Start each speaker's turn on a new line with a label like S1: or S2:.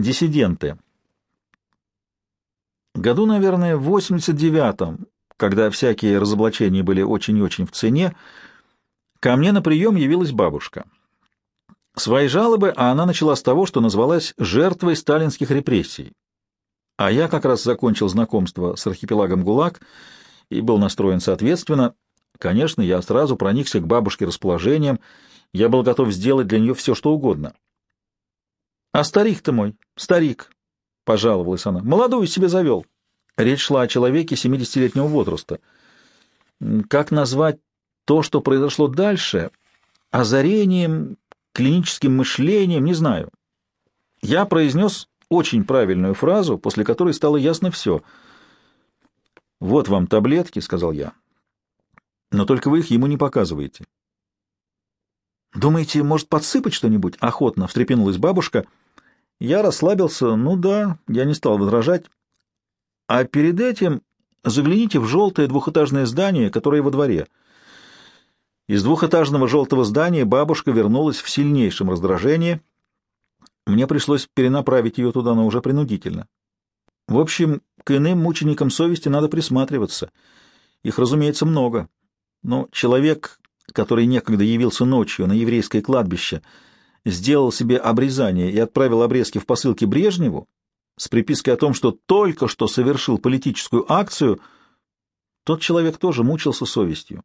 S1: Диссиденты. Году, наверное, в 89-м, когда всякие разоблачения были очень и очень в цене, ко мне на прием явилась бабушка. Свои жалобы а она начала с того, что назвалась жертвой сталинских репрессий. А я как раз закончил знакомство с архипелагом ГУЛАГ и был настроен соответственно. Конечно, я сразу проникся к бабушке расположением, я был готов сделать для нее все, что угодно. — А старик-то мой, старик, — пожаловалась она, — молодую себе завел. Речь шла о человеке 70-летнего возраста. Как назвать то, что произошло дальше? Озарением, клиническим мышлением, не знаю. Я произнес очень правильную фразу, после которой стало ясно все. «Вот вам таблетки», — сказал я. «Но только вы их ему не показываете». «Думаете, может подсыпать что-нибудь?» — охотно встрепенулась бабушка. Я расслабился. «Ну да», — я не стал возражать. «А перед этим загляните в желтое двухэтажное здание, которое во дворе». Из двухэтажного желтого здания бабушка вернулась в сильнейшем раздражении. Мне пришлось перенаправить ее туда, но уже принудительно. В общем, к иным мученикам совести надо присматриваться. Их, разумеется, много. Но человек, который некогда явился ночью на еврейское кладбище, сделал себе обрезание и отправил обрезки в посылке Брежневу с припиской о том, что только что совершил политическую акцию, тот человек тоже мучился совестью.